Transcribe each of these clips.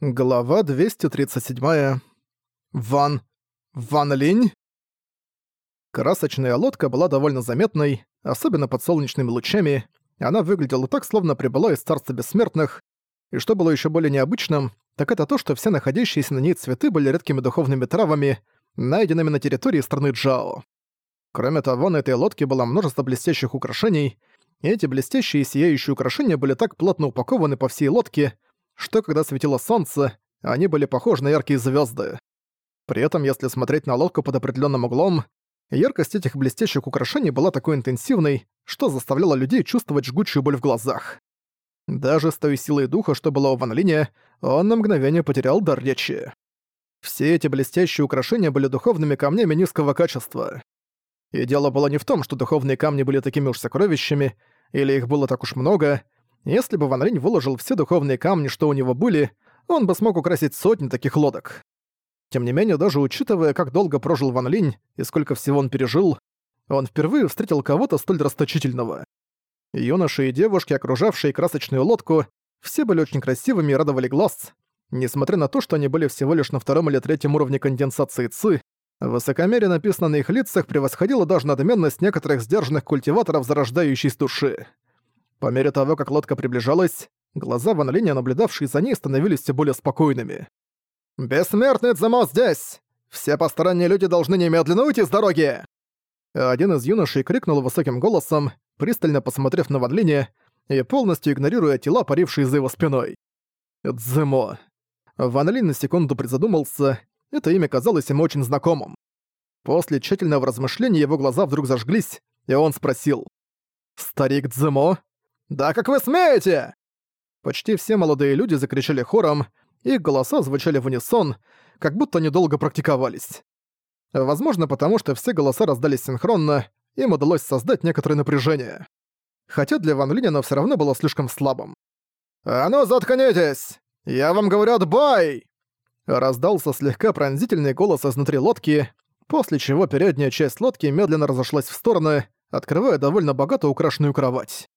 Глава 237. Ван... Ван Линь? Красочная лодка была довольно заметной, особенно под солнечными лучами. Она выглядела так, словно прибыла из Царства Бессмертных. И что было еще более необычным, так это то, что все находящиеся на ней цветы были редкими духовными травами, найденными на территории страны Джао. Кроме того, на этой лодке было множество блестящих украшений, и эти блестящие сияющие украшения были так плотно упакованы по всей лодке, что когда светило солнце, они были похожи на яркие звезды. При этом, если смотреть на лодку под определенным углом, яркость этих блестящих украшений была такой интенсивной, что заставляло людей чувствовать жгучую боль в глазах. Даже с той силой духа, что была у Ван Линя, он на мгновение потерял дар речи. Все эти блестящие украшения были духовными камнями низкого качества. И дело было не в том, что духовные камни были такими уж сокровищами, или их было так уж много, если бы Ван Линь выложил все духовные камни, что у него были, он бы смог украсить сотни таких лодок. Тем не менее, даже учитывая, как долго прожил Ван Линь и сколько всего он пережил, он впервые встретил кого-то столь расточительного. Юноши и девушки, окружавшие красочную лодку, все были очень красивыми и радовали глаз. Несмотря на то, что они были всего лишь на втором или третьем уровне конденсации ЦИ, высокомерие, написано на их лицах, превосходило даже надменность некоторых сдержанных культиваторов зарождающейся души. По мере того, как лодка приближалась, глаза Ван Линя, наблюдавшие за ней, становились все более спокойными. «Бессмертный Цзэмо здесь! Все посторонние люди должны немедленно уйти с дороги!» Один из юношей крикнул высоким голосом, пристально посмотрев на Ван Линя и полностью игнорируя тела, парившие за его спиной. Цзэмо. Ван Линь на секунду призадумался, это имя казалось ему очень знакомым. После тщательного размышления его глаза вдруг зажглись, и он спросил. «Старик Цзэмо?» «Да как вы смеете!» Почти все молодые люди закричали хором, их голоса звучали в унисон, как будто недолго практиковались. Возможно, потому что все голоса раздались синхронно, им удалось создать некоторое напряжение. Хотя для Ван Линь оно всё равно было слишком слабым. «А ну, заткнитесь! Я вам говорю, отбой!» Раздался слегка пронзительный голос изнутри лодки, после чего передняя часть лодки медленно разошлась в стороны, открывая довольно богато украшенную кровать.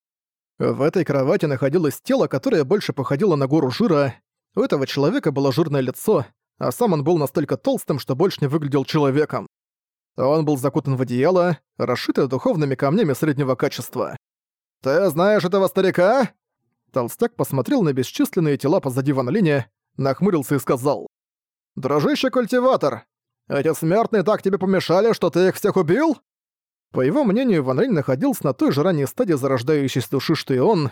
В этой кровати находилось тело, которое больше походило на гору жира. У этого человека было жирное лицо, а сам он был настолько толстым, что больше не выглядел человеком. Он был закутан в одеяло, расшитое духовными камнями среднего качества. «Ты знаешь этого старика?» Толстяк посмотрел на бесчисленные тела позади Ван Линя, нахмурился и сказал. «Дружище-культиватор, эти смертные так тебе помешали, что ты их всех убил?» По его мнению, Ван Рейн находился на той же ранней стадии зарождающейся души, что и он,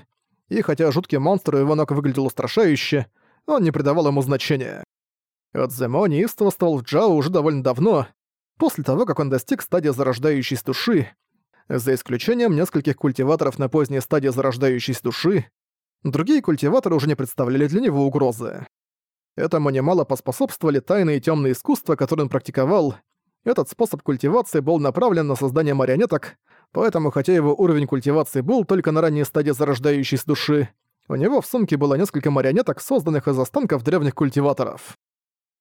и хотя жуткий монстр у его ног выглядел устрашающе, он не придавал ему значения. Эдземо неистовствовал в Джао уже довольно давно, после того, как он достиг стадии зарождающейся души, за исключением нескольких культиваторов на поздней стадии зарождающейся души, другие культиваторы уже не представляли для него угрозы. Этому немало поспособствовали тайные темные искусства, которые он практиковал, этот способ культивации был направлен на создание марионеток, поэтому хотя его уровень культивации был только на ранней стадии зарождающейся души, у него в сумке было несколько марионеток, созданных из останков древних культиваторов.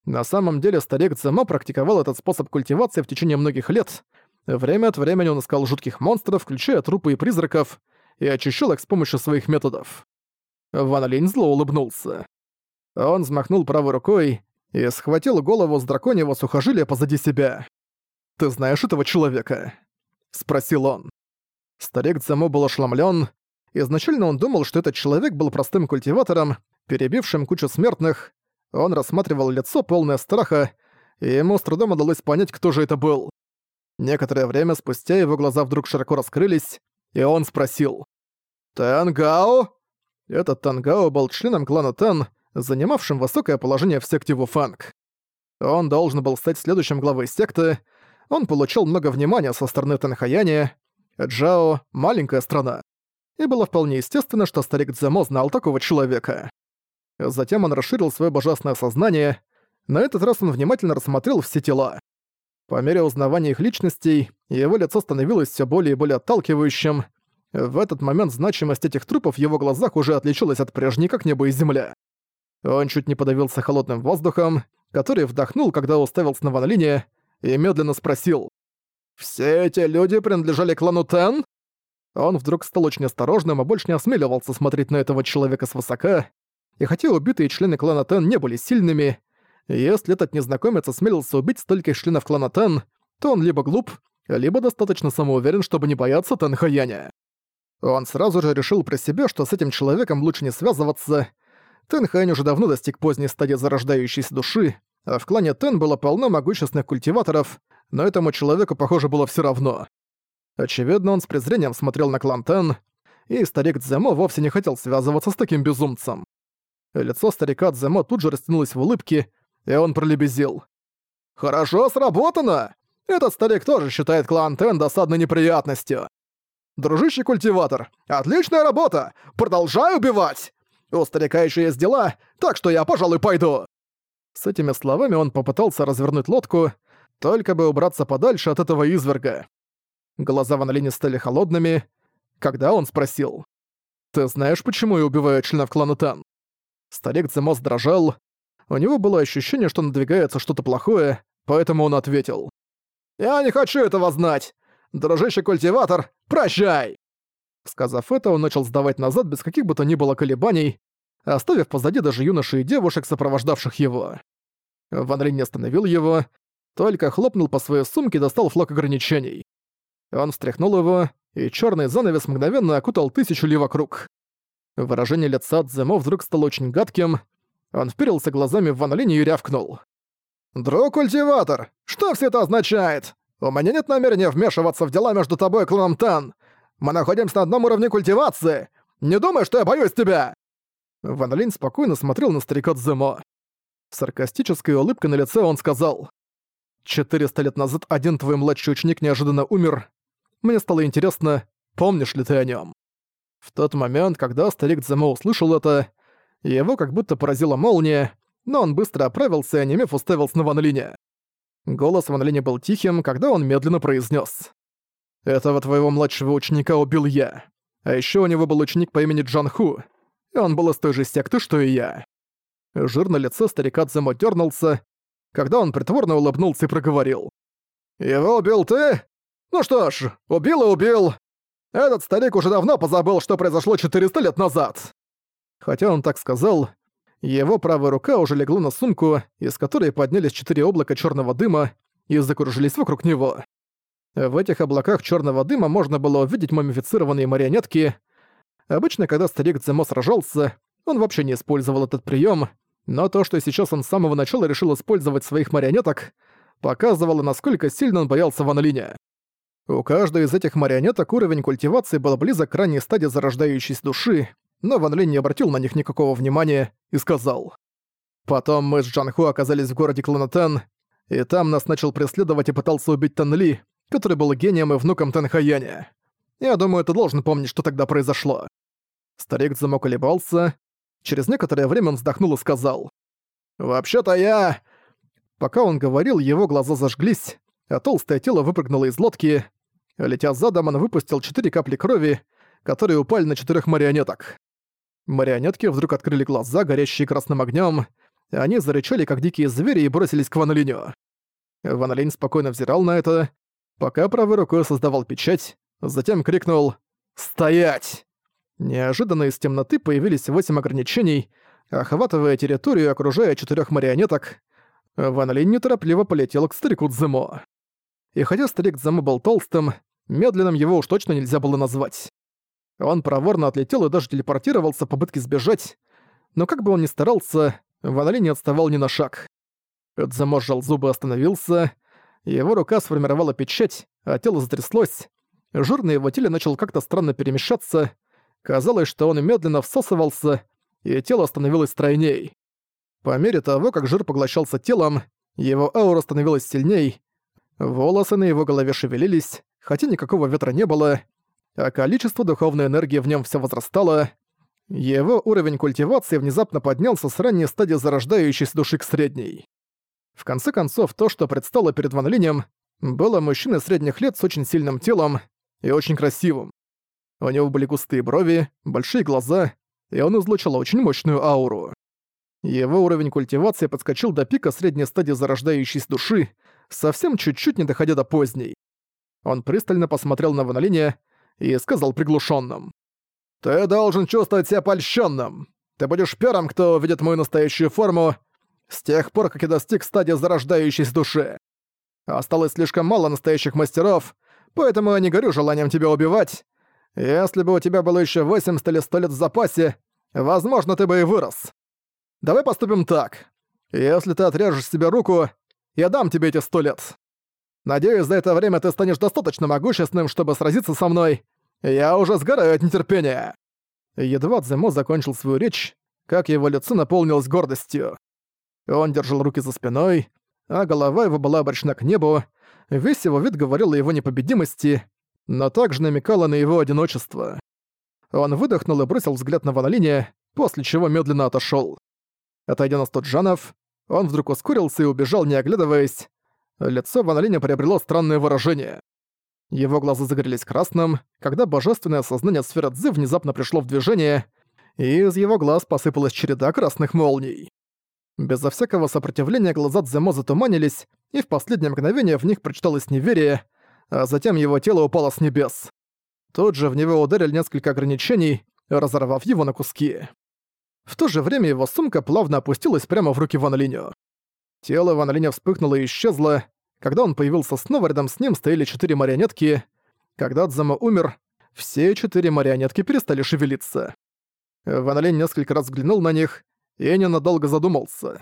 На самом деле старик Цзэмо практиковал этот способ культивации в течение многих лет. Время от времени он искал жутких монстров, включая трупы и призраков, и очищал их с помощью своих методов. Ван Линь зло улыбнулся. Он взмахнул правой рукой и схватил голову с драконьего сухожилия позади себя. «Ты знаешь этого человека?» — спросил он. Старик Цзэмо был ошеломлен. Изначально он думал, что этот человек был простым культиватором, перебившим кучу смертных. Он рассматривал лицо, полное страха, и ему с трудом удалось понять, кто же это был. Некоторое время спустя его глаза вдруг широко раскрылись, и он спросил. «Тангао?» Этот Тангао был членом клана Тан, занимавшим высокое положение в секте Вуфанг. Он должен был стать следующим главой секты, он получил много внимания со стороны Танхаяни. Джао — маленькая страна. И было вполне естественно, что старик Дземо знал такого человека. Затем он расширил свое божественное сознание. На этот раз он внимательно рассмотрел все тела. По мере узнавания их личностей, его лицо становилось все более и более отталкивающим. В этот момент значимость этих трупов в его глазах уже отличалась от прежней, как небо и земля. Он чуть не подавился холодным воздухом, который вдохнул, когда уставился на Ван Линя, и медленно спросил. «Все эти люди принадлежали клану Тен?» Он вдруг стал очень осторожным и больше не осмеливался смотреть на этого человека свысока. и хотя убитые члены клана Тен не были сильными, если этот незнакомец осмелился убить стольких членов клана Тен, то он либо глуп, либо достаточно самоуверен, чтобы не бояться Тен Хаяня. Он сразу же решил про себя, что с этим человеком лучше не связываться. Тен Хань уже давно достиг поздней стадии зарождающейся души, а в клане Тен было полно могущественных культиваторов, но этому человеку, похоже, было все равно. Очевидно, он с презрением смотрел на клан Тен, и старик Дземо вовсе не хотел связываться с таким безумцем. Лицо старика Дземо тут же растянулось в улыбке, и он пролебезил. «Хорошо сработано! Этот старик тоже считает клан Тен досадной неприятностью. Дружище-культиватор, отличная работа! Продолжай убивать! У старика еще есть дела, так что я, пожалуй, пойду!» С этими словами он попытался развернуть лодку, только бы убраться подальше от этого изверга. Глаза Ван Линя стали холодными, когда он спросил. «Ты знаешь, почему я убиваю членов клана Тан?» Старик Цемос дрожал. У него было ощущение, что надвигается что-то плохое, поэтому он ответил. «Я не хочу этого знать! Дружище-культиватор, прощай!» Сказав это, он начал сдавать назад без каких бы то ни было колебаний, оставив позади даже юношей и девушек, сопровождавших его. Ван Линь не остановил его, только хлопнул по своей сумке и достал флаг ограничений. Он встряхнул его, и черный занавес мгновенно окутал тысячу ли вокруг. Выражение лица Дземо вдруг стало очень гадким. Он вперился глазами в Ван Линь и рявкнул. «Друг-культиватор, что все это означает? У меня нет намерения вмешиваться в дела между тобой и кланом Тан. Мы находимся на одном уровне культивации. Не думай, что я боюсь тебя!» Ван Линь спокойно смотрел на старика Дземо. Саркастической улыбкой на лице он сказал. «Четыреста лет назад один твой младший ученик неожиданно умер. Мне стало интересно, помнишь ли ты о нем? В тот момент, когда старик Дземо услышал это, его как будто поразила молния, но он быстро оправился и, онемев, уставился на Ван Линя. Голос Ван Линя был тихим, когда он медленно произнес: «Этого твоего младшего ученика убил я. А еще у него был ученик по имени Джан Ху, и он был из той же секты, что и я». Жир на лице старика Цзэмо дернулся, когда он притворно улыбнулся и проговорил. «Его убил ты? Ну что ж, убил и убил. Этот старик уже давно позабыл, что произошло 400 лет назад». Хотя он так сказал, его правая рука уже легла на сумку, из которой поднялись четыре облака черного дыма и закружились вокруг него. В этих облаках черного дыма можно было увидеть мумифицированные марионетки. Обычно, когда старик Дземо сражался, он вообще не использовал этот прием, но то, что сейчас он с самого начала решил использовать своих марионеток, показывало, насколько сильно он боялся Ван Линя. У каждой из этих марионеток уровень культивации был близок к ранней стадии зарождающейся души, но Ван Линь не обратил на них никакого внимания и сказал. «Потом мы с Джанху оказались в городе Кланатен, и там нас начал преследовать и пытался убить Тан Ли, который был гением и внуком Тэн Хаяня. Я думаю, ты должен помнить, что тогда произошло». Старик замок колебался, Через некоторое время он вздохнул и сказал. «Вообще-то я...» Пока он говорил, его глаза зажглись, а толстое тело выпрыгнуло из лодки. Летя задом, он выпустил четыре капли крови, которые упали на четырех марионеток. Марионетки вдруг открыли глаза, горящие красным огнем. Они зарычали, как дикие звери, и бросились к Ванолиню. Ванолинь спокойно взирал на это, пока правой рукой создавал печать, затем крикнул «Стоять!». Неожиданно из темноты появились восемь ограничений, охватывая территорию, окружая четырех марионеток. Ван Линь неторопливо полетел к старику Цзэмо. И хотя старик Цзэмо был толстым, медленным его уж точно нельзя было назвать. Он проворно отлетел и даже телепортировался в попытке сбежать, но как бы он ни старался, Ван Линь не отставал ни на шаг. Цзэмо сжал зубы и остановился, его рука сформировала печать, а тело затряслось, жир на его теле начал как-то странно перемешаться, Казалось, что он медленно всасывался, и тело становилось стройней. По мере того, как жир поглощался телом, его аура становилась сильней, волосы на его голове шевелились, хотя никакого ветра не было, а количество духовной энергии в нем все возрастало. Его уровень культивации внезапно поднялся с ранней стадии зарождающейся души к средней. В конце концов, то, что предстало перед Ван Линем, было мужчиной средних лет с очень сильным телом и очень красивым. У него были густые брови, большие глаза, и он излучал очень мощную ауру. Его уровень культивации подскочил до пика средней стадии зарождающейся души, совсем чуть-чуть не доходя до поздней. Он пристально посмотрел на Ванолине и сказал приглушенным: «Ты должен чувствовать себя польщенным. Ты будешь первым, кто увидит мою настоящую форму с тех пор, как я достиг стадии зарождающейся души. Осталось слишком мало настоящих мастеров, поэтому я не горю желанием тебя убивать. Если бы у тебя было еще 80 или 100 лет в запасе, возможно, ты бы и вырос. Давай поступим так. Если ты отрежешь себе руку, я дам тебе эти 100 лет. Надеюсь, за это время ты станешь достаточно могущественным, чтобы сразиться со мной. Я уже сгораю от нетерпения». Едва Цзэмо закончил свою речь, как его лицо наполнилось гордостью. Он держал руки за спиной, а голова его была обращена к небу, весь его вид говорил о его непобедимости, но также намекала на его одиночество. Он выдохнул и бросил взгляд на Ванолине, после чего медленно отошёл. Отойдя на сто джанов, он вдруг ускорился и убежал, не оглядываясь. Лицо Ванолиня приобрело странное выражение. Его глаза загорелись красным, когда божественное сознание сферы Цзы внезапно пришло в движение, и из его глаз посыпалась череда красных молний. Безо всякого сопротивления глаза Цзэмо затуманились, и в последнее мгновение в них прочиталось неверие, а затем его тело упало с небес. Тут же в него ударили несколько ограничений, разорвав его на куски. В то же время его сумка плавно опустилась прямо в руки Ван Линю. Тело Ван Линя вспыхнуло и исчезло. Когда он появился снова, рядом с ним стояли четыре марионетки. Когда Дзама умер, все четыре марионетки перестали шевелиться. Ван Линь несколько раз взглянул на них и ненадолго задумался.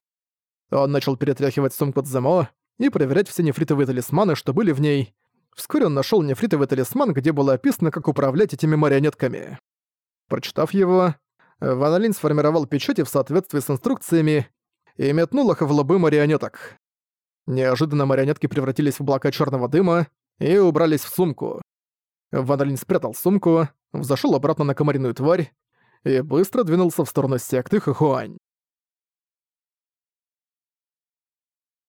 Он начал перетряхивать сумку Дзамо и проверять все нефритовые талисманы, что были в ней. Вскоре он нашел нефритовый талисман, где было описано, как управлять этими марионетками. Прочитав его, Ван Линь сформировал печати в соответствии с инструкциями и метнул их в лобы марионеток. Неожиданно марионетки превратились в облака черного дыма и убрались в сумку. Ван Линь спрятал сумку, взошел обратно на комариную тварь и быстро двинулся в сторону секты Хэхуань.